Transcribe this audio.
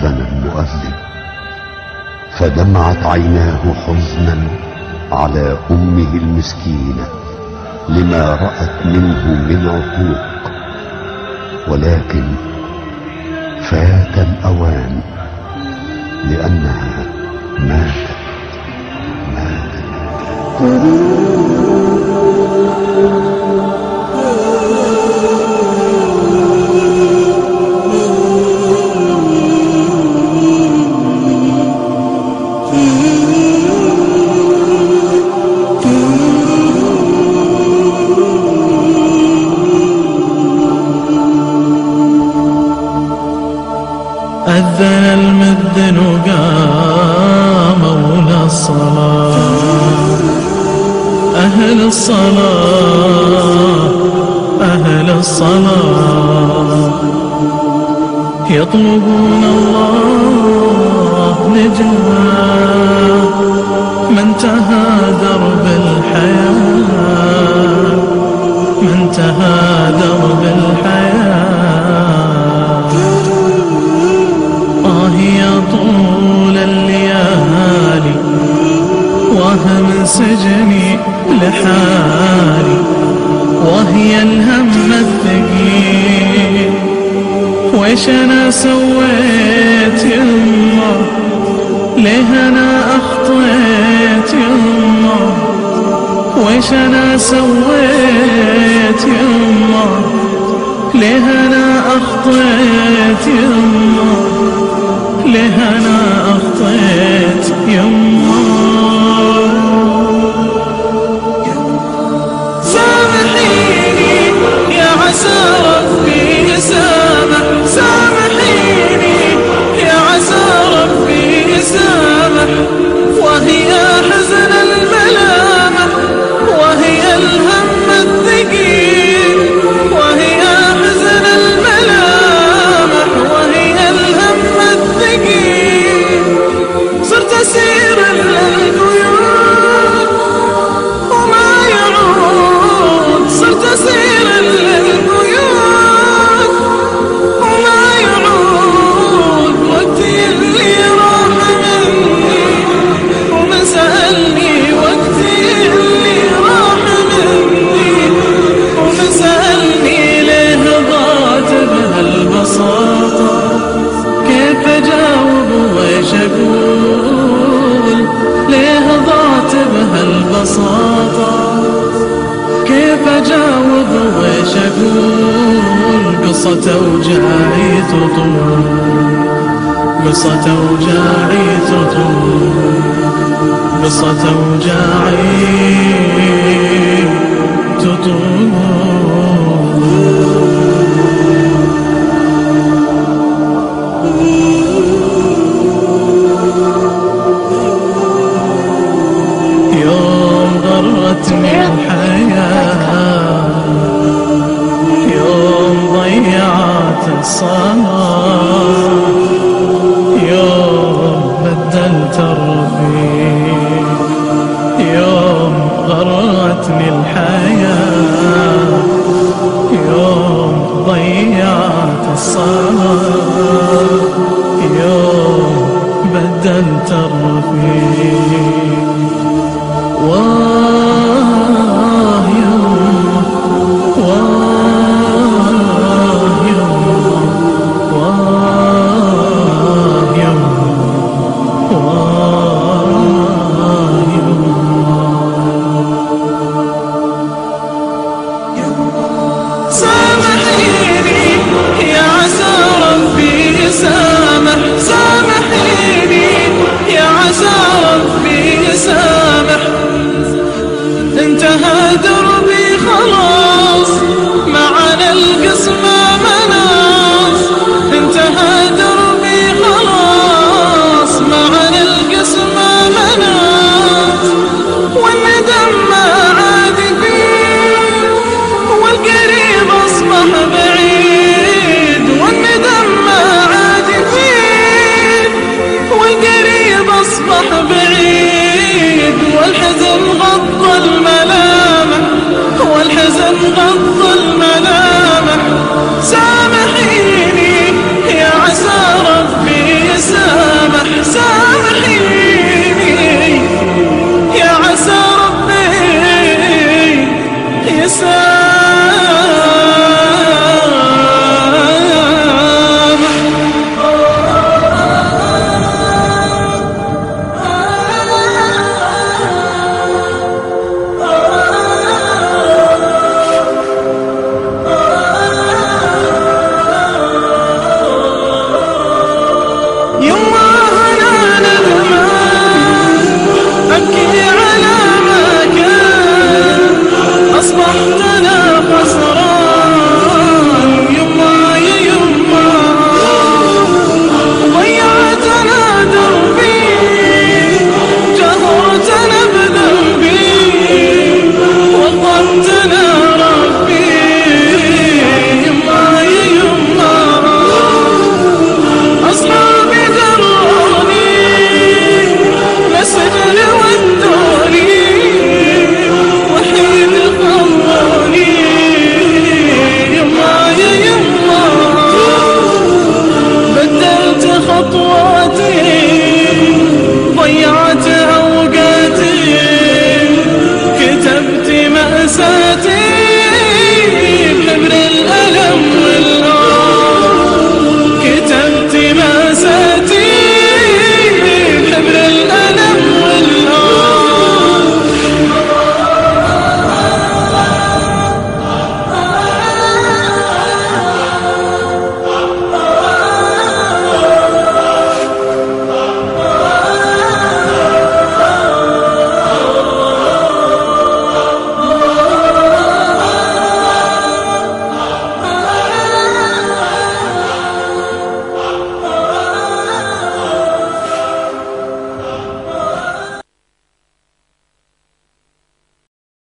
أذن المؤذن فدمعت عيناه حزنا على أمه المسكينة لما رأت منه من عقوق ولكن فات الأوان لأنها ماتت. ماتت. وقاموا للصلاة أهل الصلاة أهل الصلاة. يطلبون الله نجاه من انتهى درب سجني لحالي وهي الهم الثقيل ويش أنا سويت يما ليه أنا أخطيت يما ويش أنا سويت يما ليه أنا أخطيت يما ليه أنا أخطيت؟ قصة اوجاعي تطول. قصة اوجاعي تطول. قصة اوجاعي تطول. coração.